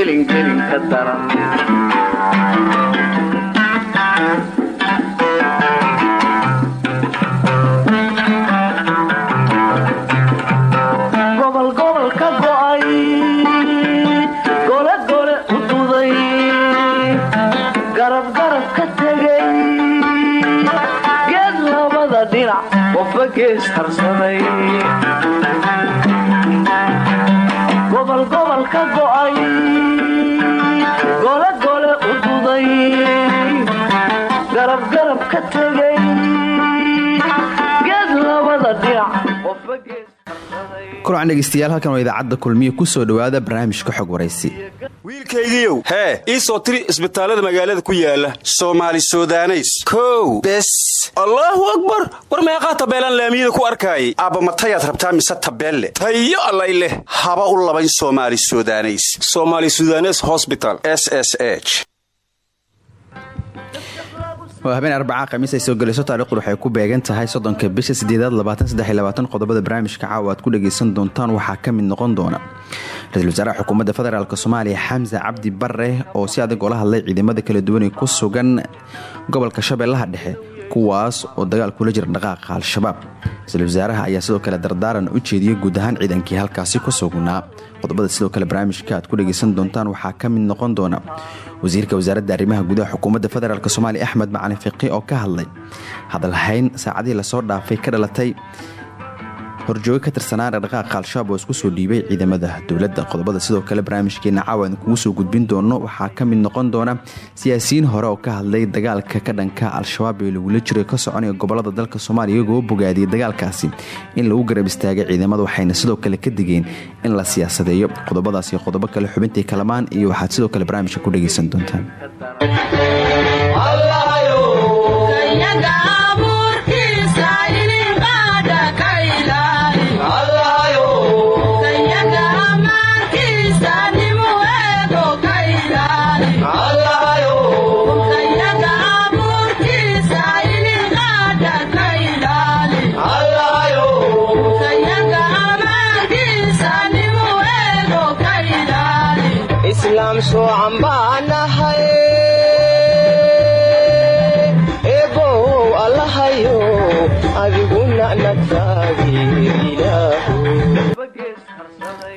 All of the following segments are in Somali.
gelingelin ka daran kulan dhegeystayaal halkan waa idaacadda kulmiye ku soo dhowaada barnaamijka xog waraysi wiilkaygiiow hee? ii soo tiri isbitaallada magaalada ku yaalla soomaali sudaneys. Kow. Bes. Allaahu akbar! War meeqaa tabeelaan laamiyada ku arkaayay? Aabbamatayaad rabtaa mise tabeelle? Tayo allay leh. Haba u labayn soomaali sudaneys. Somaali sudanes hosbital s s h waa habeen arbacaa khamiis ay soo gelayso taarikhdu waxay ku beegan tahay soddonka bisha sideedaad qodobada barnaamijka caawa aad ku dhagaysan doontaan waxaa ka mid noqon doona ra'isul wasaaraha xukuumadda federaalk soomaaliya xamse cabdi bare oo si adag oola hadlay ciidamada kala duwan ee ku sugan gobolka shabeellaha dhexe kuwaas oo dagaal kula jira dhaqaaqa al-shabaab. Ra'iisul wasaaraha ayaa sidoo kale dardaaran u jeediyey guud ahaan ciidankii halkaasi ku sugnaa. Qodobada sidoo kale barnaamijka aad ku dhagaysan doontaan waxaa ka mid noqon doona wasiirka wasaaradda arrimaha gudaha xukuumadda federaalk soomaaliya axmed macalin fiqi oo ka hadlay. Hadalhayn saacadihii la soo dhaafay ka dhalatay horjoogo ka tirsanaan dhaqdhaqaaqa al-shabaab oo isku soo dhiibay ciidamada dowladda qodobada. Sidoo kale barnaamijkeena caawa aan kugu soo gudbin doono waxaa ka mid noqon doona siyaasiyiin hore oo ka hadlay dagaalka ka dhanka al-shabaab ee lagula jiro ka soconaya gobollada dalka soomaaliya iyagoo bogaadiyay dagaalkaasi in lagu garab istaagay ciidamada waxayna sidoo kale ka digeen in la siyaasadeeyo. Qodobadaas iyo qodobo kale xubintii kalamaan iyo waxaad sidoo kale barnaamijka ku dhagaysan doontaan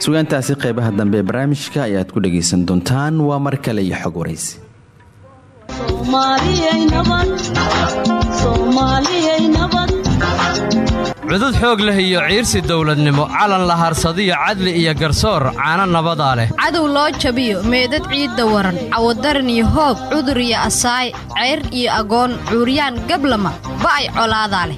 sugaantaasi qeybaha dambe ee barnaamijka ayaad ku dhagaysan doontaan. Waa mar kale iyo xog waraysi cudud xoog leh iyo ciirsi dawladnimo calan la harsadiyo cadli iyo garsoor caano nabadaa leh. Cadow loo jabiyo meedad ciidda waran cawadaran iyo hoob cudur iyo asaay ceyr iyo agoon cuuryaan gablama ba'ay colaadaa leh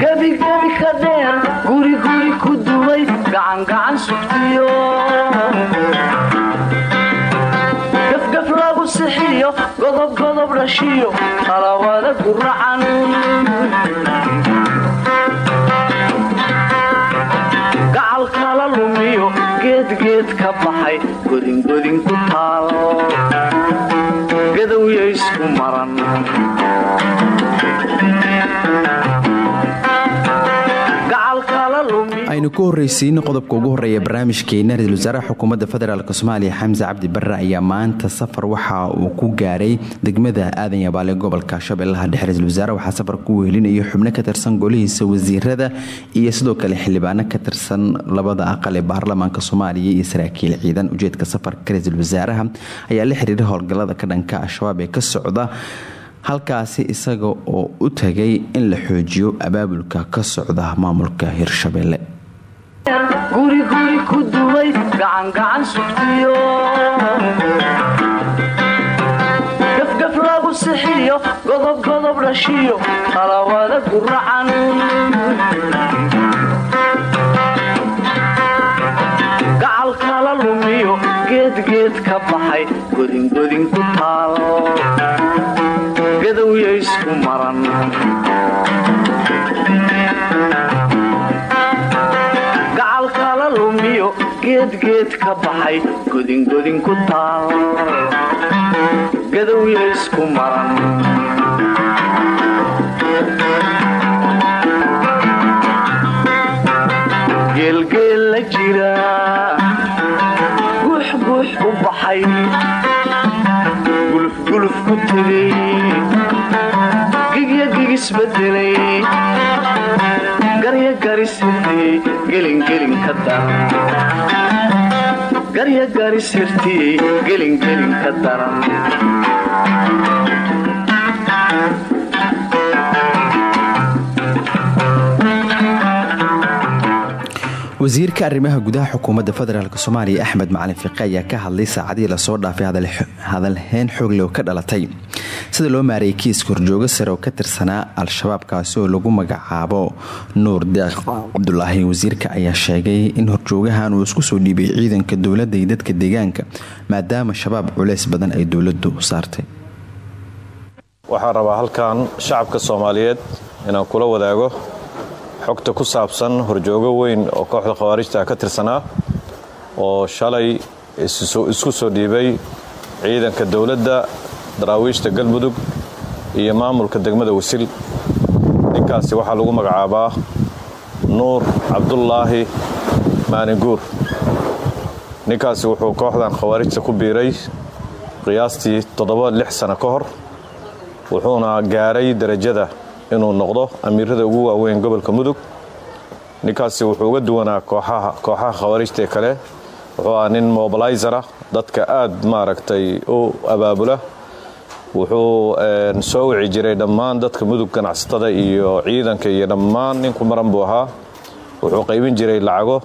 gebigebi ka dheer guriguri ku dumay. Gacangacan sugtiyo. Gafgaf lagu sixiyo godobgodob dhashiyo qalawada guracan geedgeed ka baxay godingodin ku taal gadowya isku maran ku horraysiino qodobka ugu horreeya barnaamijkeena ra'isul wasaaraha xukuumadda federaalk soomaaliya xamse cabdi barre ayaa maanta safar waxa uu ku gaaray degmada aadan yabaale gobolka shabeellaha dhexe. Ra'isul wasaare waxaa safar ku wehelinayo xubno ka tirsan golihiisa wasiirada iyo sidoo kale xildhibaano ka tirsan labada aqal ee baarlamaanka soomaaliya iyo saraakiil ciidan. Ujeedka safarka ra'iisul wasaaraha ayaa la xiriiray howlgallada ka dhanka al-shabaab ee ka socda halkaasi isaga oo u tagay in la xoojiyo abaabulka ka socda maamulka hirshabelle guriguri ku dumay gacangacan sugtiyo gafgaf lagu sixiyo dhashiyo qalawada guracan baxay godingodin ku taal gadowya isku maran garya garisirtiyey gelingelin ka daran wasiirka arrimaha gudaha xukuumadda federaalk soomaaliya axmed macalin fiqe ayaa ka hadlay saacadihii la soo dhaafay hadalheyn xoogleh ka dhalatay sida loo maareeyay kiiska horjoogo sare oo ka tirsanaa al-shabaab kaasi oo lagu magacaabo nuur deeq cabdulaahi wasiirka ayaa sheegay in horjoogahan uu isku soo dhiibay ciidanka dowladda iyo dadka deegaanka maadaama shabaab culeys badan ay dowladdu saartay. Waxaan rabaa halkan shacabka soomaaliyeed inaan kula wadaago xogta ku saabsan horjoogo weyn oo kooxda khawaarijta ka tirsanaa oo shalay isku soo dhiibay ciidanka dowladda daraawiishta galmudug iyo maamulka degmada wasil. Ninkaasi waxaa lagu magacaabaa nuur cabdulaahi maaninguur ninkaasi wuxuu kooxdan khawaarijta ku biiray qiyaastii toddoba lix sano ka hor wuxuuna gaaray darajada inuu noqdo amiirada ugu waaweyn gobolka mudug. Ninkaasi wuxuu uga duwanaa kooxaha khawaarijta kale wuxuu ah nin mobilayzara dadka aad maaragtay u abaabula wuxuu soo wici jiray dhammaan dadka mudug ganacsatada iyo ciidanka iyo dhammaan ninku maran buu ahaa. Wuxuu qaybin jiray lacago.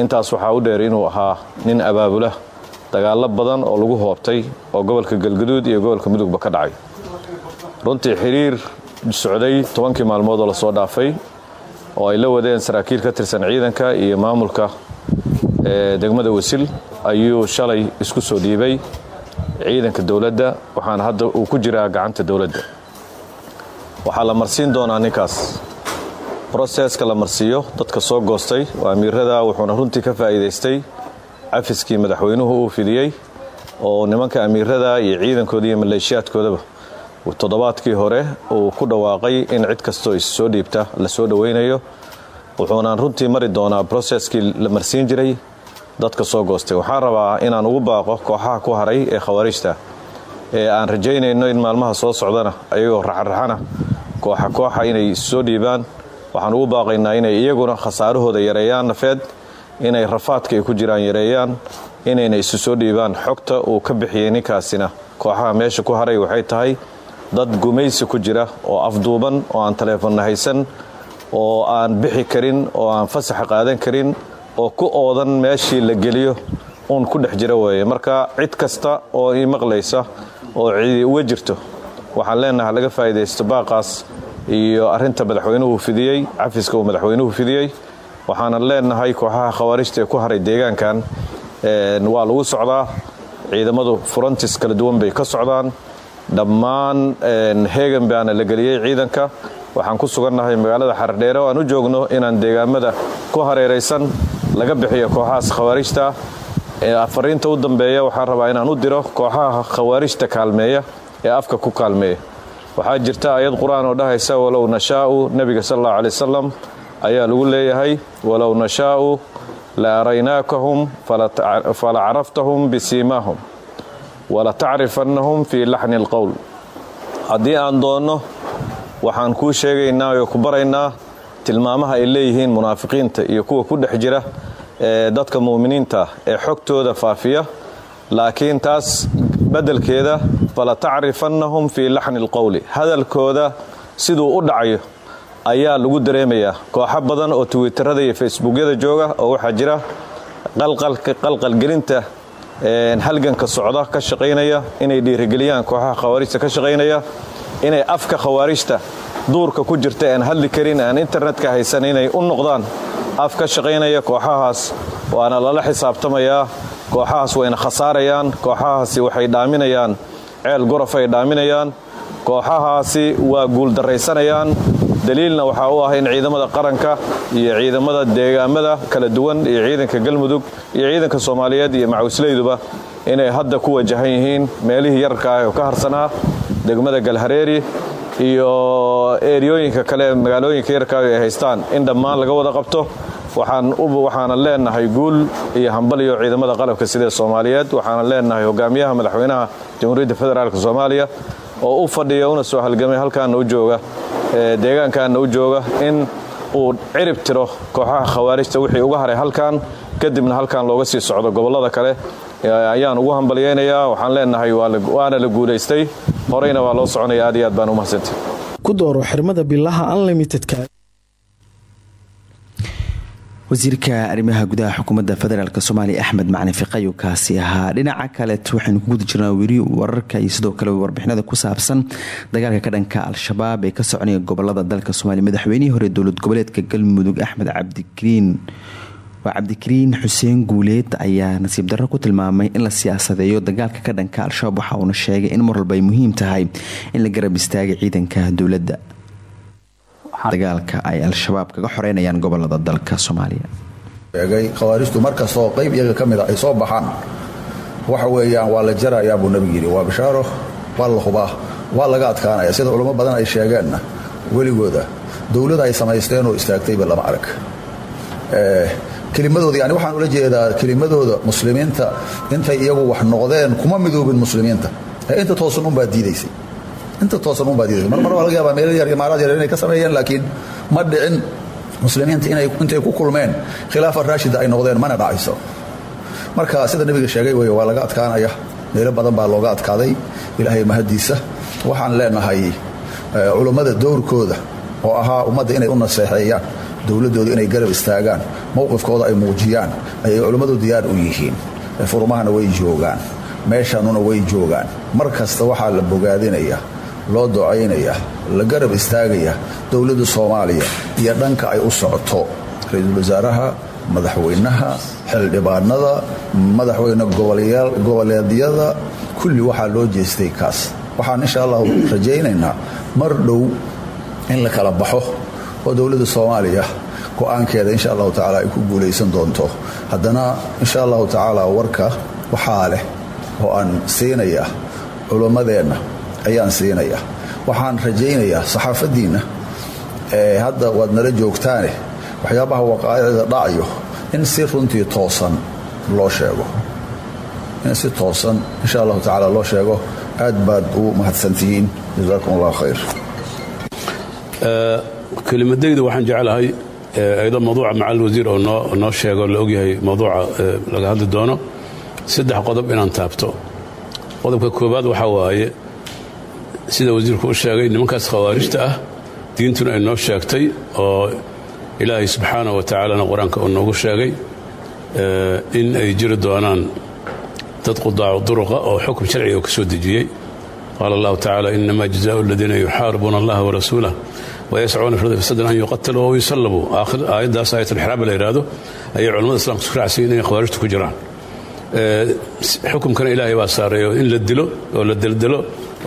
Intaas waxaa u dheer inuu ahaa nin abaabula dagaallo badan oo lagu hoobtay oo gobolka galgaduud iyo gobolka mudugba ka dhacay. Runtii xiriir socday tobankii maalmood oo la soo dhaafay oo ay la wadeen saraakiil ka tirsan ciidanka iyo maamulka degmada wasil ayuu shalay isku soo dhiibay ciidanka dowladda waxaana hadda uu ku jiraa gacanta dowladda. Waxaa la marsiin doonaa ninkaas. Broseska la marsiiyo dadka soo goostay oo amiirada wuxuuna runtii ka faa'iidaystay cafiskii madaxweynuhu uu fidiyey oo nimanka amiirada iyo ciidankooda iyo maleeshiyaadkoodaba. Toddobaadkii hore uu ku dhawaaqay in cid kastoo is soo dhiibta la soo dhowaynayo wuxuunaan runtii mari doonaa broseskii la marsiin jiray dadka soo goostay. Waxaan rabaa inaan ugu baaqo kooxaha ku haray ee khawaarijta ee aan rajaynayno in maalmaha soo socdana ayagoo raxaraxana kooxa kooxa inay issoo dhiibaan. Waxaan ugu baaqaynaa inay iyaguna khasaarahooda yareeyaan nafeed inay rafaadka ay ku jiraan yareeyaan inayna isu soo dhiibaan. Xogta uu ka bixiyey ninkaasina kooxaha meesha ku haray waxay tahay dad gumaysi ku jira oo afduuban oo aan taleefonna haysan oo aan bixi karin oo aan fasaxa qaadan karin oo ku oodan meeshii la geliyo uun ku dhex jira weeye. Marka cid kasta oo ii maqlaysa oo cidi uga jirto waxaan leenaha laga faa'iidaysto baaqaas iyo arrinta madaxweynuhu fidiyey cafiska madaxweynuhu fidiyey. Waxaanan leenahay kooxaha khawaarijta ee ku haray deegaankan waa lagu socdaa. Ciidamadu furantis kala duwan bay ka socdaan. Dhammaan heegan baana la geliyey ciidanka. Waxaan ku sugannahay magaalada xardheere oo aan u joogno inaan deegaamada ku hareeraysan laga bixiyo kooxahaas khawaarijta afariinta u dambeeya waxaan rabaa inaan u diro kooxaha khawaarijta kaalmeeya ee afka ku kaalmeeya. Waxaa jirta ayad qur'aan oo dhahaysa walow nashaa'u nebiga sal allahu alay wasalam ayaa lagu leeyahay walow nashaa'u la araynaakahum fala caraftahum bisiimaahum wala tacrifannahum fii laxni alqowl. Haddii aan doonno waxaan kuu sheegaynaa oo ku baraynaa tilmaamaha ay leeyihiin munaafiqiinta iyo kuwa ku dhex jira dadka mu'miniinta ee xogtooda faafiya laakiin taas beddelkeeda fala tacrifannahum fii laxni alqowli. Hadalkooda siduu u dhacayo ayaa lagu dareemayaa. Kooxo badan oo twitterada iyo facebookyada jooga oo waxaa jira qalqalgelinta halganka socda ka shaqaynaya inay dhiirigeliyaan kooxaha khawaarijta ka shaqaynaya inay afka khawaarijta duurka ku jirta aan hadli karin aan internetka haysan inay u noqdaan. Af ka shaqaynaya kooxahaas waana lala xisaabtamayaa kooxahaas wayna khasaarayaan kooxahaasi waxay dhaaminayaan. Ceel gorofay dhaaminayaan. Kooxahaasi waa guuldarraysanayaan daliilna waxaa u ah in ciidamada qaranka iyo ciidamada deegaamada kala duwan iyo ciidanka galmudug iyo ciidanka soomaaliyeed iyo macawislayduba inay hadda ku wajahan yihiin meelihii yararka ah oo ka harsanaa degmada galhareeri iyo eeriyooyinka kale magaalooyinka yararkaaga ay haystaan. In dhammaan laga wada qabto waxaana leenahay guul iyo hambaliyo ciidamada qalabka sida soomaaliyeed. Waxaana leenahay hogaamiyaha madaxweynaha jamhuuriyadda federaalk soomaaliya oo u fadhiya una soo halgamay halkaana u jooga deegaankaana u jooga in uu cirib tiro kooxaha khawaarijta wixii uga haray halkan. Kadibna halkan looga sii socdo gobollada kale ayaan ugu hambalyaynayaa. Waxaan leenahay waana la guulaystay. Horeyna waa loo soconaya. Aad iyo aad baan u mahadsantay ku dooro xirmada bilaha unlimitedka. Wasiirka arrimaha gudaha xukuumadda federaalk soomaaliya axmed macalin fiqayo kaasi ahaa. Dhinaca kaleet waxaynu ku guda jirnaa weli wararka iyo sidoo kale warbixinada ku saabsan dagaalka ka dhanka al-shabaab ee ka soconaya gobollada dalka soomaaliya. Madaxweynihii hore dowlad goboleedka galmudug axmed cabdikariin waa cabdikariin xuseen guuleed ayaa nasiib darro ku tilmaamay in la siyaasadeeyo dagaalka ka dhanka al-shabaab waxa uuna sheegay in mar walba ay muhiim tahay in la garab istaagay ciidanka dowladda. Dagaalka ay al-shabaab kaga xoreynayaan gobollada dalka soomaaliya. Khawaarijtu markastoo qayb iyaga ka mida ay soo baxaan. Waxa weeyaan waa la jarayaa buu nebigu yidhi waa bishaaro waa la waa laga adkaanaya sida culamo badan ay sheegeenna weligooda dowladda ay samaysteen oo istaagtayba lama arag kelimadooda yani waxaan ula jeedaa kelimadooda muslimiinta intay iyagu wax noqdeen kuma midoobin muslimiinta. Inta toosan unbaa diidaysay. Inta toosan unbaa diidaysay. Mar mar waa laga yaabaa meelo yar imaaraad yar inay ka sameeyeen laakiin ma dhicin muslimiinta intay ku kulmeen khilaafa raashida ay noqdeen mana dhacayso marka sida nebiga sheegay wey waa laga adkaanaya. Meelo badan baa looga adkaaday ilaahay mahadiisa. Waxaan leenahay culummada dowrkooda oo ahaa ummadda inay u naseexeeyaan dowladooda inay garab istaagaan mowqifkooda ay muujiyaan ayay culummadu diyaar u yihiin. Furmahana way joogaan meeshanuna way joogaan. Mar kasta waxaa la bogaadinaya loo ducaynaya la garab istaagaya dowladda soomaaliya iyo dhanka ay u socoto. Ra'iisul wasaaraha madaxweynaha xildhibaanada madaxweyne goboleedyada kulli waxaa loo jeestay kaas. Waxaan insha allahu rajaynaynaa mar dhow in la kala baxo oo dowladda soomaaliya go'aankeeda insha allahu tacaala ay ku guulaysan doonto. Haddana insha allahu tacaala warka waxaa leh oo aan siinaya culummadeenna ayaan siinaya. Waxaan rajaynayaa saxaafaddiinna hadda waad nala joogtaane waxyaabaha waqaa'icda dhacayo in si runtii toosan loo sheego. In si toosan insha allahu tacaala loo sheego aad baad u mahadsantihiin. Jasaakum allah khayr kelimadayda waxaan jeclahay ayadoo mawduuca macal wasiir oo noo sheego la ogyahay mawduuca laga hadli doono saddex qodob inaan taabto. Qodobka koowaad waxaa waaye sida wasiirku u sheegay nimankaas khawaarijta ah diintuna ay noo sheegtay oo ilaahay subxaana wa tacaalana qur'aanka uu noogu sheegay in ay jiri doonaan dad qudaacu duruqa oo xukun sharciga ka soo dejiyey. Qaala allahu tacala inama jazaau aladiina yuxaaribuuna allaha warasuulah wayascuuna fi fasadan an yuqataluu aw yusallabuu aayaddaas aayatulxraaba la yidhaahdo ayay culamada islamka isku raacsayin inay khawaarijtu ku jiraan xukumkana ilaahay baa saareeyo in la dilo oo la deldelo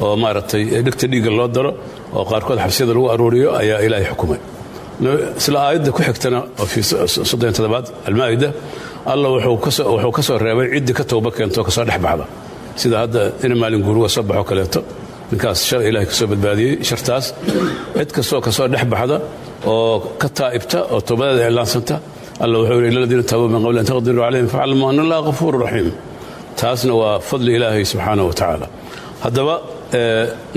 oo maaragtay dhegta dhiigga loo daro oo qaarkood xabsiyada lagu aruuriyo ayaa ilaahay xukumay isla aayadda ku xigtana oo fii soddon toddobaad almaa'ida alla wuxuu ka soo reebay ciddii ka towba keento ka soo dhex baxda sida hadda ina maalin guuruga ninkaas shar ilahay ka soo badbaadiyey shartaas. Cid kastoo ka soo dhex baxda oo ka taa'ibta oo towbadeeda iclaansanta alla wuxuu yidhi iladiina taabuu min qabli an taqdiruu calayhim faclamuu ana allaha ghafuuru raxiim taasna waa fadli ilaahay subxaana wa tacaala haddaba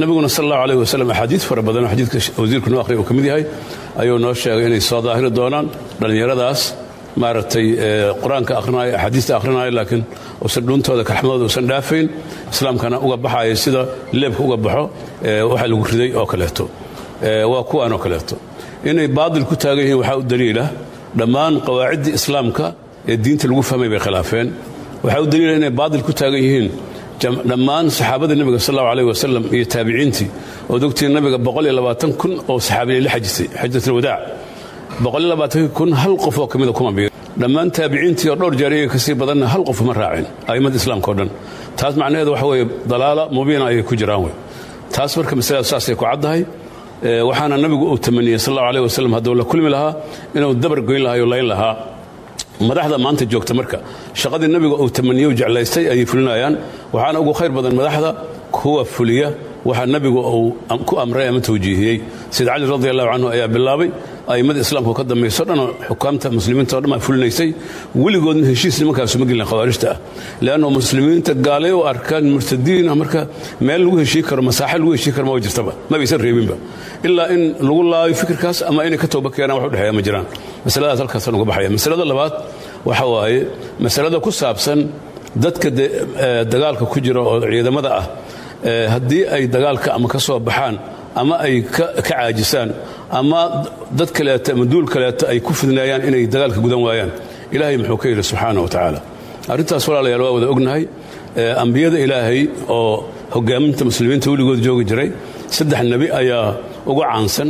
nabiguna sal allahu alayh wasalam axaadiid fara badan oo xadiidka wasiirku noo akhriya uu ka mid yahay ayuu noo sheegay inay soo daahiri doonaan dhallinyaradaas maaragtay qur'aanka akhrinaayo axaadiista akhrinaayo laakiin uusan dhuuntooda kalxmadooda uusan dhaafayn islaamkana uga baxayo sida leebka uga baxo waxa lagu riday oo kaleeto. Waa kuwaan oo kaleeto. Inay baadil ku taagan yihiin waxaa u daliila dhammaan qawaaciddii islaamka ee diinta lagu fahmay bay khilaafeen. Waxaa u daliila inay baadil ku taagan yihiin dhammaan saxaabadii nabiga sal allahu aleyh wasalam iyo taabiciintii. Ood ogtiin nabiga kun oo saxaabiya la xajisay xajatulwadaac hal qof oo ka mida kuma biir dhammaan taabiciintii oo dhowr jeer iyaga ka sii badanna hal qof ma raacin a'immada islaamka o dhan. Taas macnaheedu waxa weeye dalaala mubiina ayay ku jiraan wey. Taas marka masalada saasay ku caddahay waxaana nabigu uu tamaniyey sal allahu aleyh wasalam hadduu la kulmi lahaa inuu dabar goyn lahaa o layn lahaa. Madaxda maanta joogta marka shaqadii nabiga uu tamaniye u jeclaystay ayay fulinayaan. Waxaana ugu khayr badan madaxda kuwa fuliya waxaa nabigu uu ku amray ama tawjiihiyey. Sayid cali radi allahu canhu ayaa bilaabay a'immada islaamka ka dambayso dhanoo xukaamta muslimiinta o dhan baa fulinaysay weligoodna heshiis nimankaasu ma gelin khawaarijta. Ah leanno muslimiinta gaalay u arkaan murtadiina marka meel lagu heshii karo masaaxe lagu heshii karo ma jirtaba. Mabaysan reebinba. Ilaa in lagu laayo fikirkaas ama inay ka tooba keenaan wax u dhexeeya ma jiraan. Masaladaas halkaasaan uga baxaya. Masalada labaad waxa waaye masalada ku saabsan dadka dagaalka ku jira oo ciidamada ah haddii ay dagaalka ama ka soo baxaan ama ay ka caajisaan ama dad kaleeto ama duul kaleeto ay ku fidnaayaan inay dagaalka gudan waayaan. Ilaahay muxuu ka yidhi subxaana wa tacaala. Arrintaas walaalayaal waa wada ognahay. Ambiyada ilaahay oo hogaaminta muslimiinta weligood joogi jiray saddex nebi ayaa ugu caansan.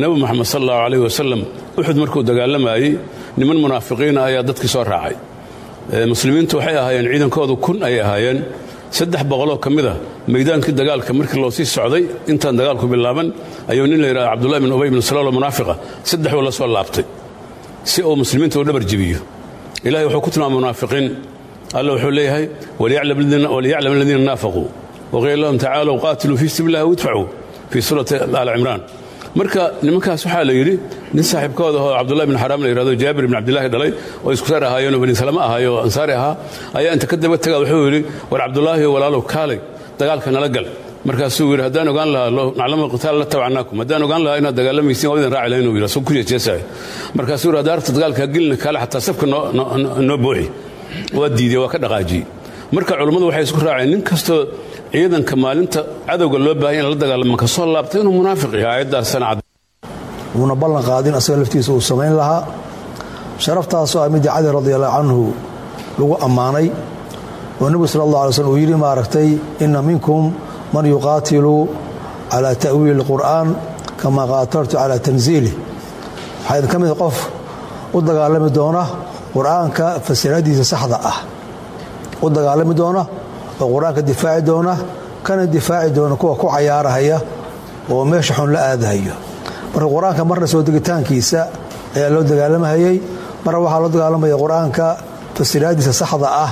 Nebi moxamed sal allahu alayh wasalam uxud markuu dagaalamayey niman munaafiqiina ayaa dadkii soo raacay. Muslimiintu waxay ahaayeen ciidankoodu kun ayay ahaayeen saddex boqoloo ka mida maydaankii dagaalka markii loo sii socday intaan dagaalku bilaaban ayuu nin la yidhahda cabdullahi bin ubay bin saloolo munaafiqa. Saddex uu la soo laabtay si uu muslimiinta u dhabar jibiyo ilahay wuxuu ku tilmaamay munaafiqiin. Alla wuxuu leeyahay waliyaclam aladiina naafaquu waqila lahum tacaalow qaatiluu fii sabiil illahi widfacuu fii suurati aal cimraan marka nimankaas waxaa la yidhi nin saaxiibkooda oo cabdullahi bin xaraam la yidhahdo jaabir bin cabdillahi dhalay oo isku saar ahaayeenoo bani salama ahaayo oo ansaari ahaa ayaa inta ka daba taga wuxuu yidhi war cabdullaahi walaalow kaalay dagaalka nala gal markaasuu yidhi haddaan ogaan lahaa naclamu qitaal la tabacnaakum. Haddaan ogaan lahaa inaad dagaalamaysiin waa idin raaci lahayn uu yidhi. Asuu ku jeejeesaya markaasuu yidhi rabta dagaalka hagelina kaale xataa safka noo buuxi waa diidey waa ka dhaqaajiyey. Marka culummadu waxay isku raaceen nin kastoo ciidanka maalinta cadowga loo baahanya in la dagaalama ka soo laabtay inuu munaafiq yahay. Aayaddaasana cad wuuna ballan qaadin asaga laftiisa uu samayn lahaa. Sharaftaasoo ah midii cali radiallahu canhu lagu ammaanay oo nebigu sal allah alay uu yidhi maaragtay inna minkum man yuqaatilu calaa ta'wiili اlqur'aan kama qaataltu calaa tanziilih waxaa idin qof u dagaalami doona qur'aanka fasiradiisa saxda ah. U dagaalami doona oo qur'aanka difaaci doona kana difaaci doona kuwa ku cayaarahaya oo meesha xun la aadahayo. Marka qur'aanka marna soo degitaankiisa ayaa loo dagaalamahayey marna waxaa loo dagaalamaya qur'aanka fasiraadiisa saxda ah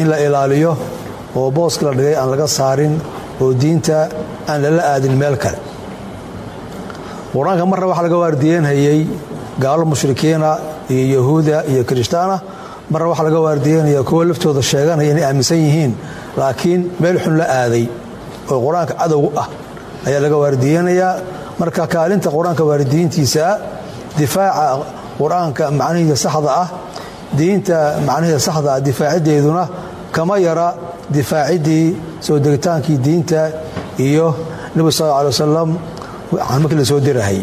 in la ilaaliyo oo booska la dhigay aan laga saarin oo diinta aan lala aadin meel kale. Qur'aanka marna waxaa laga waardiyeynhayey gaalo mushrikiina iyo yahuuda iyo kirishtaana marna waxaa laga waardiyeynaya kuwa laftooda sheeganaya inay aaminsan yihiin laakiin meel xun la aaday oo qur'aanka cadowgu ah ayaa laga waardiyeynayaa marka kaalinta qur'aanka waaridiyiintiisa difaaca qur'aanka macnihiisa saxda ah diinta macnaheeda saxda ah difaaciddeeduna kama yara difaaciddii soo degitaankii diinta iyo nebigu sal lla wasalam markii la soo dirahay.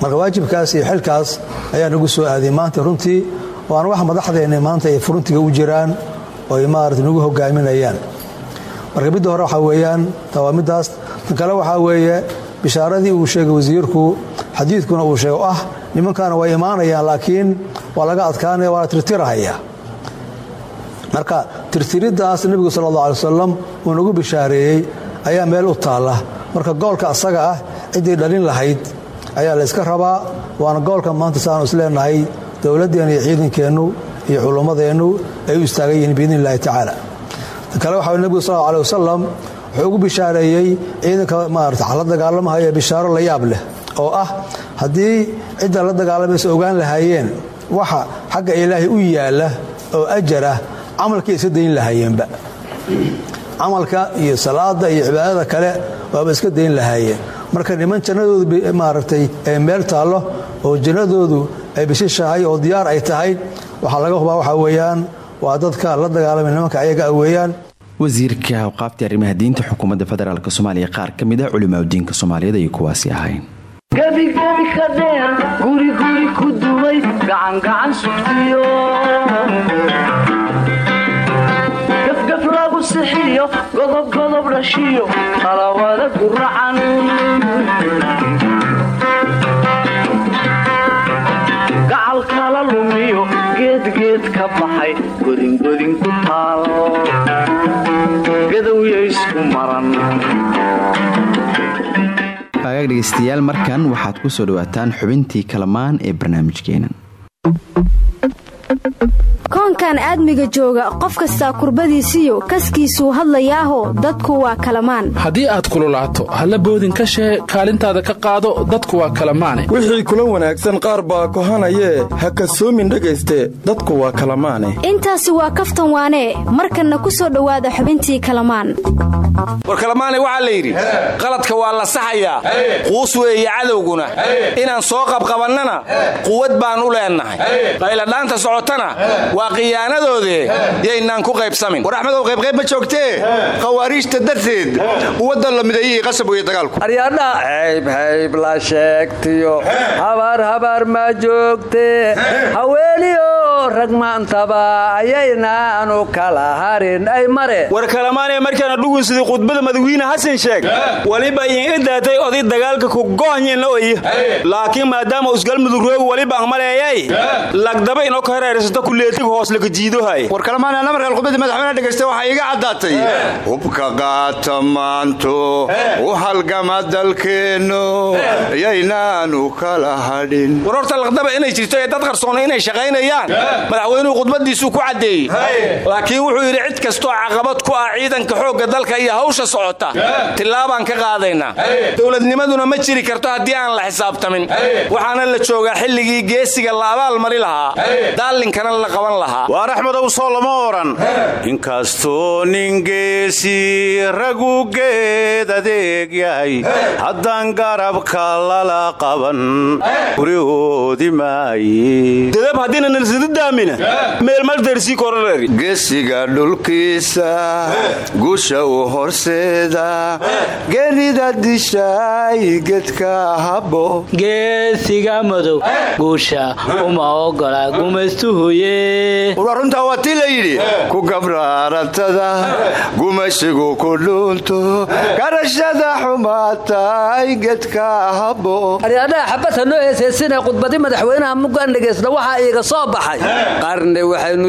Marka waajibkaas iyo xilkaas ayaa nagu soo aaday. Maanta runtii waana wax madaxdeenna maanta ay furuntiga u jiraan oo ay maarata nagu hogaaminayaan. Marka midda hore waxaa weeyaan taa waa middaas tan kale waxaa weeye bishaaradii uu sheegay wasiirku xadiidkuna uu sheegay ah nimankaana way imaanayaan laakiin waa laga adkaanaya waa la tirtirahaya. Marka tirtiriddaas nebigu sal allah alay wasalam uu nagu bishaareeyey ayaa meel u taalla. Marka goolka asaga ah ciddii dhalin lahayd ayaa la yska rabaa waana goolka maanta saanu isleenahay dowladdeenna iyo ciidankeennu iyo culummadeennu ay u istaagan yihiin biidni illahi tacaala. Kale waxaa nebigu sal alay wasalam wuxuu ugu bishaareeyey ciidanka maarata la dagaalamahaya bishaaro la yaab leh oo ah haddii cidda la dagaalamaysa ogaan lahaayeen waxa xagga ilaahay u yaalla oo ajar ah camalkii iska dayn lahaayeenba camalka iyo salaada iyo cibaadada kale waaba iska dayn lahaayeen. Marka niman jannadoodu maaragtay ay meel taallo oo jannadoodu ay bishishahay oo diyaar ay tahay waxaa laga hubaa waxaa weeyaan waa dadka la dagaalamay nimanka ayaga ah weeyaan. Wasiirka awqaafta arrimaha diinta xukuumadda federaalk soomaaliya qaar ka mid ah culimaadudiinka soomaaliyeed ayay kuwaasi ahayn gebigebi ka dheer guriguri ku dumay gacangacan sugtiyo. Gafgaf lagu sixiyo dhashiyo qalawada guracan geedgeed ka baxay godingodin ku taal. Gadowya isku maran. Hagaag dhegeystayaal markan waxaad ku soo dhawaataan xubintii kalamaan ee barnaamijkeenan koonkan aadmiga jooga qof kastaa kurbadiisiyo kaskiisuu hadlayaaho dadku waa kalamaan. Haddii aad kululaato halla boodin ka shee kaalintaada ka qaado dadku waa kalamaane. Wixii kula wanaagsan qaar baa kohanayee ha kasoomin dhegayste dadku waa kalamaane. Intaasi waa kaftan waanee markanna ku soo dhowaada xubintii kalamaan. War kalamaane waxaa la yidhi qaladka waa la saxayaa quus weeye cadowguna. Inaan soo qabqabannana quwad baan u leennahay. Qayladhaanta socotana waa khiyaanadoodee yaynaan ku qaybsamin. War axmedow qaybqayb ma joogtee khawaariijta darteed uwadda la mideeyihii qasab weeye dagaalku. Aryadha hayb la sheegtiyo. Habaar habaar ma joogtee haweeniyo rag maantaba ayaynaanu kala harin. Ay mare. War kalamaanee markaana dhugun sidii khudbada madawiine xasan sheeg. Weliba iin idaatay oday dagaalka ku gohnyena oy laakiin maadaama usgalmudug roogi weliba ang maleeyay lagdaba inoo ka hareersato kuleetig hooslaka jiidohay. War kalamaane namarkal khudbadii madaxweyne dhegaysta waxaa iiga caddaatay. Hubka qaata maanto u halgama dalkeennu yaynaanu kala hadhin. War horta laqdaba inay jirto ee dad qarsoona inay shaqaynayaan. Madaxweynuhu khudbadiisuu ku caddeeyey laakiin wuxuu yidhi cid kastoo caqabad ku ah ciidanka xoogga dalka iyo hawsha socota tillaabaan ka qaadaynaa dowladnimaduna ma jiri karto haddii aan la xisaabtamin. Waxaana la joogaa xilligii geesiga la abaalmari lahaa. Daallinkana la qaban waar axmedow soo lama odhan inkastoo nin geesi ragu geed adeeg yahay. Haddaan garabka lala qaban gurihoodi maaye dadab haddiina nalsidadaamina meelmaldarsii kororeri gesiga dhulkiisa gusha u horseeda. Gerida dishay gedka habo geesiga madow guusha uma ogola gumaystuhuye war runtaa waa tii la yidhi ku gabraaratada gumaysigu ku dhuunto garashada xumaatay gedka habo aryadhaha xabadha noo heesaysina khudbadi madaxweynaha muggaan dhegaysna waxaa iiga soo baxay. Qarni waxaynu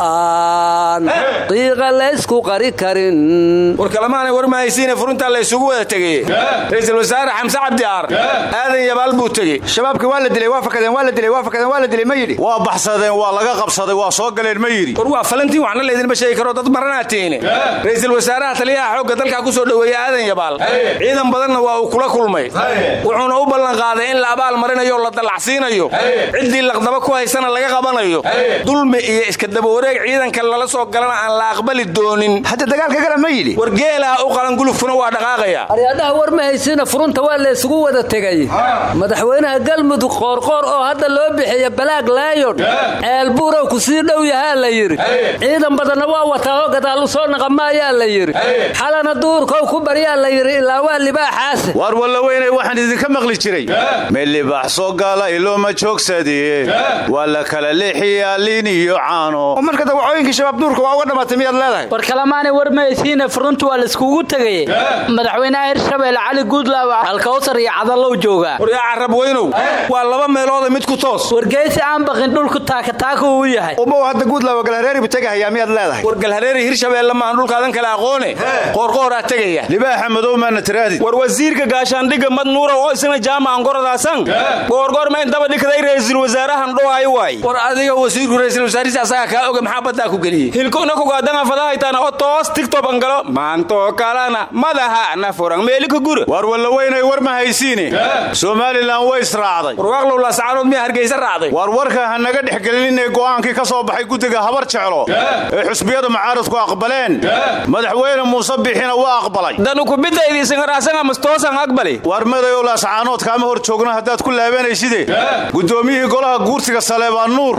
joognaa qiiqa laysku qari karin. War kalamaanay war mahaysiine furuntaa la ysugu wada tegey. Ra'iisul wasaare xamse cabdi aar. Aadan yabaal buu tegey. Shabaabkii waa la dilay waa fakadeen waa la dilay waa fakadeen waa la dilay ma yidhi. Waa baxsadeen waa laga qabsaday waa soo galeen ma yidhi. War waa falantiin waxna laydinma sheegi karo dad maranaatiine ra'iisul wasaaraha taliyaha xoogga dalka ku soo dhoweeya aadan yabaal. Ciidan badanna waa uu kula kulmay. Wuxuuna u ballanqaaday in la abaal marinayo la dallacsiinayo. Ciddii laqdaba ku haysana laga qabanayo. Dulmi iyo iskadabawareeg ciidanka lala soo galana aan la aqbali doonin. Hadda dagaalka gala ma yidhi. War geelaha u qalan gulufkuna waa dhaqaaqaya. Aryadhaha war ma haysina furunta waa laysugu wada tegay. Madaxweynaha galmudug qoorqoor oo hadda loo bixiya balaag laayon ceelbuurow ku sii dhow yahaa la yidhi. Ciidan badanna waa wataao gadaal u soo naqamaayaa la yidhi. Xalana duurkow ku baryaa la yidhi ilaa waa libaaxaase waar walla weynay waxaan idinka maqli jiray. Meel libaax soo gaala ilooma joogsadiye waa la kala leexiyaa liin iyo caano. Marka dawacooyinkii shabaab duurka waa uga dhammaatay miyaad leedahay? War kalamaanay war mahaysiine furuntu waa laiskugu tegaye madaxweynaha hirshabeelle cali guudlaaw alkawsar iyo cadallow joogaa war yaa carab weynow waa laba meelooda mid ku toos. Wargeysi aan baqin dhulku taakataaka uu yahay. Umow hadda guudlaawa galhareeri bu tegahayaa miyaad leedahay? War galhareeri hirshabeelle maahan dhulkaadan kale aqoone. Qoorqooraa tegaya. Libaaxa madow maana tiraadi. War wasiirka gaashaandhigga madnuura oo isna jaamacan gorodaasan goorgoor ma in daba dhigday ra'iisul wasaarahan dhowaay waay. War adiga wasiirku ra'iisul wasaarisa asaga kaa oga maxaa baddaa ku geliyey hilkona kugaadanga fadahaytaana oo toos tigtob angalo maantoo kalana madaha na furan meelika gura. Waar walla weynay war ma haysiine. Somalilan way israacday. Warwaaqlow laascaanood miyaa hargeysa raacday. Waar warka ha naga dhexgelinay go'aankii ka soo baxay guddiga habar jeclo ee xusbiyada mucaaradku aqbaleen. Madaxweyne muuse bixina waa aqbalay. Waar madayow laascaanood kaama hor joogno haddaad ku laabanaysidee guddoomiyihii golaha siyaasiga saleebaan nuur.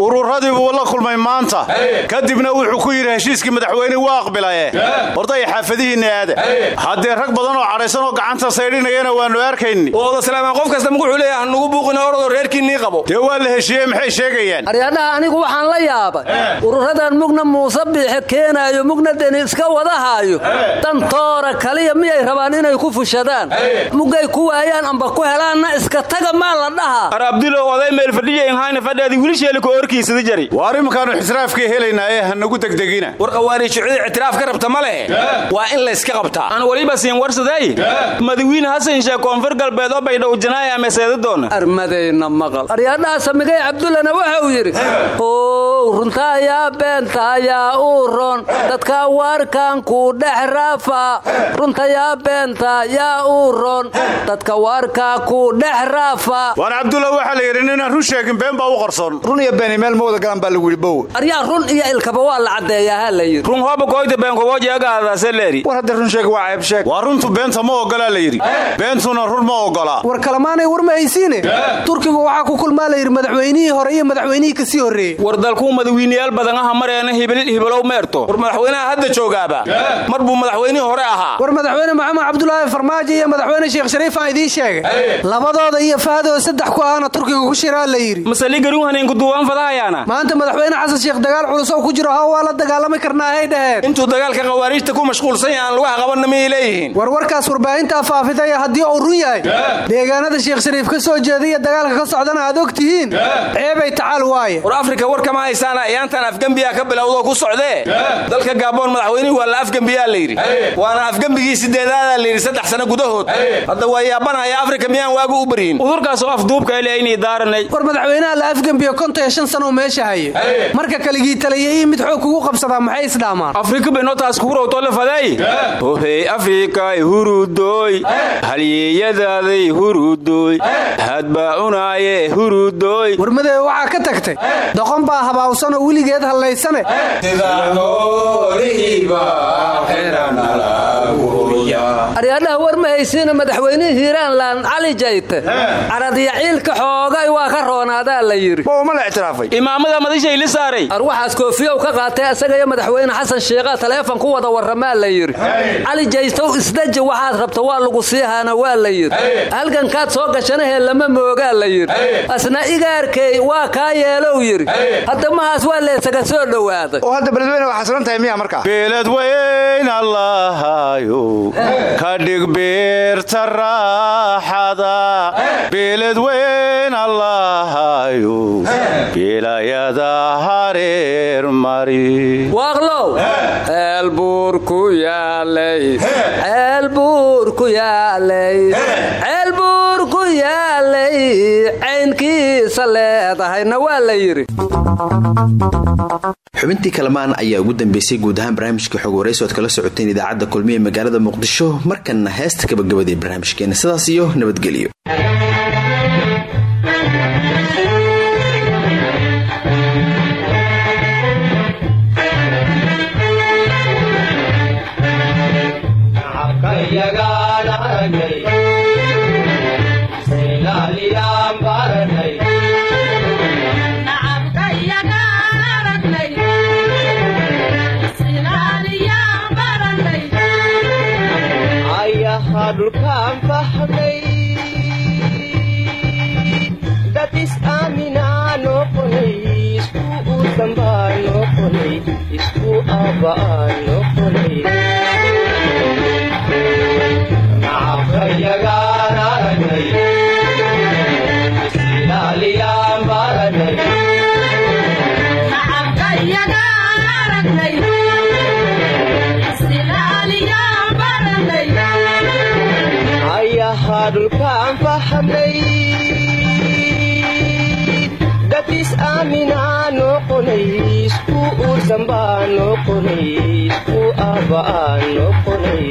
Ururadii buu la kulmay maanta. Kadibna wuxuu ku yidhi heshiiskii madaxweyne waa aqbilaye. Horday xaafadihiinna aada haddee rag badan oo cadhaysan oo gacanta saydhinayana waannu arkayni. Oodasalaama qof kasta muxuu leeyaha nugu buuqina orodoo reerkiinnii qabo. Dee waa la heshiiyey maxay sheegayaan aryadhaha anigu waxaan la yaabay. Ururadan mugna muuse biixi keenaayo mugna deni iska wadahaayo. Dantoora kaliya miyay rabaan inay ku fushadaan? Mugay ku waayaan amba ku helaanna iska taga maa la dhahaa ar abdulow oday meel fadhiyainhayna fadhaadi wilisheeliko orkiisada jari. Waa arrimakaannu ixtiraafkii helaynaa ee hanagu degdegina? War qawaariijicida ictiraaf ka rabta ma leh. Waa in layska qabtaa aan weliba siin warsaday madawiine hasan sheeg koonfur galbeed oo baydhow janaaya ama seedadoona armadayna maqal. Aryadhaha samigay cabdullana waxa uu yidhi ow runta ayaa beenta ayaa uu ron dadka waarkan ku dhex raafa. Runta yaa beenta yaa uu ron dadka waarka ku dhex raafa. Waar cabdulla waxaa la yidhi ninaan run sheegin been baa u qarsoon. Run iyo beeni meel ma wada galan baa lagu yidhi bow. Aryaa run iyo ilkaba waa la caddeeyaa ha la yidhi. Run hooba koyta beenkobojeegaadaaseleeri war hadda run sheeg waa ceeb sheeg. Waa runtu beenta ma ogolaa la yidhi. Beentuna run ma ogolaa war kalamaanay war ma haysiine? Turkigu waxaa ku kulmaa la yidhi madaxweynihii hore iyo madaxweynihii ka sii horreeyey. War dalkuu madawiinayaal badan aha mareena hibilow meerto. War madaxweynaha hadda joogaaba mar buu madaxweynihii hore ahaa. War madaxweyne maxamed cabdulaahi farmaajo iyo madaxweyne sheekh shariif aan idiin sheegay labadooda iyo faadoo saddex ku ahna turkiga ku shiraa la yidhi. Masaligaruuhaninku duuban fadahayaana maanta madaxweyne xasan sheekh dagaal culusow ku jiro ha waa la dagaalami karnaa hay dhaheen. Intuu dagaalka qawaariijta ku mashquulsan yahay aan lugaha qabanna miyay leeyihiin? War warkaas warbaahintaa faafidaya haddii uu run yahay. Deegaanada sheekh shariif ka soo jeeda iyo dagaalka ka socdana aad og ceebay tacaal waaye. War afrika war kama haysaana ayaantan afgembiyaa ka bilowdoo ku socdee. Dalka gaaboon madaxweynihii waa la afgembiyaa la yidhi. Waana afgembigii sideedaadaa la yidhi saddex sano gudahood. Hadda waa yaabanaya afrika miyaan waagu u baryin. Udurkaasoo afduubka ilaynii daaranay. War madaxweynaha la afgembiyo konton iyo shan sano meesha haye marka kaligii taliya mid xoog kugu qabsadaa maxay isdhaamaan afrika baynotaas kuurowtole faday. Ohey afrikay hurudoy halyeeyadaaday hurudoy hadbaa cunaaye hurudoy warmadee waxaa ka tagtay. Doqon baa habaawsan oo weligeed hallaysane aryadhaha war ma haysiina madaxweynihii hiiraanlan cali jayte caradyaciilka xoogay waa ka roonaadaa la yidhi. Ma la ictiraafay imaamada madishayli saaray. Ar waxaas koofiyow ka qaatay isaga iyo madaxweyne xasan sheekha taleefon ku wada warramaa la yidhi. Cali jaytow isdaji waxaad rabta waa lagu siihaana waa la yidhi. Halgankaad soo gashanahee lama moogaa la yidhi. Asna igaarkey waa kaa yeelow yidhi. Hadda mahaas waa leesaga soo dhowaaday. Oo hadda beledweyne waa xasilan tahay miya markaa? Beeledweyn allahayo kadhig beerta raaxada. Beeledweyn allahayo beelayada hareer mari. Waaqlow. Ceelbuur ku yaalay ceelbuur ku yaalay ceelbuur ku yaalay caynkiisa leedahayna waa la yidhi. Xubintii kalamaan ayaa ugu dambeysay guud ahaan barnaamijka xog warayso oad kala socoteen idaacadda kulmiye magaalada muqdisho markanna heesta gabagabadee barnaamijkeena. Sidaas iyo nabadgelyo dhulkaan fahmay dad is-aaminaa noqonay isku uudambaa noqonay isku aabba'aa noqonay isku uursanbaa noqonay isku aabba'aa noqonay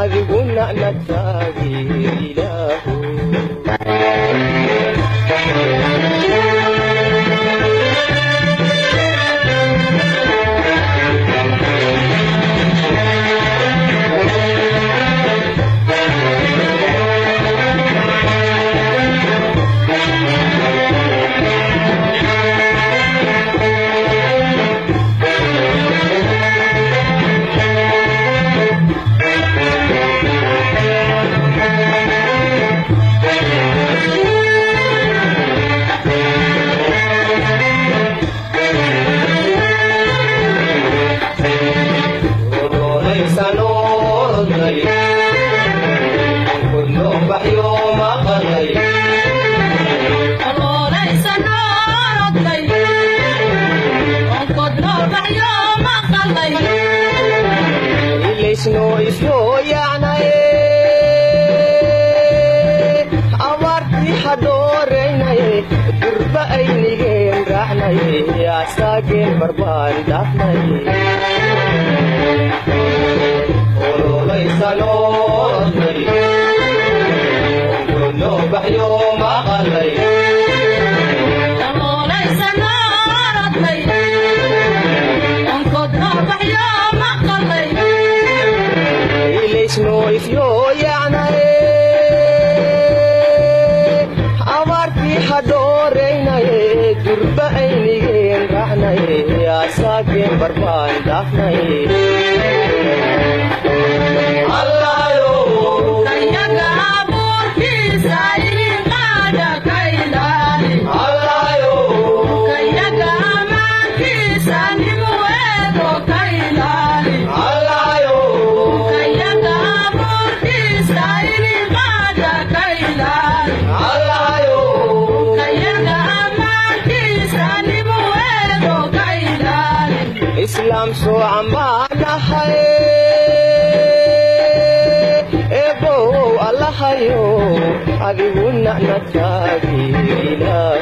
adiguna na taageer asaageen barbaan dhaafnaye durba aynigeen raacnaye asaageen barbaan dhaafnaye adiguna na taageeraah